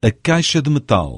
a caixa de metal.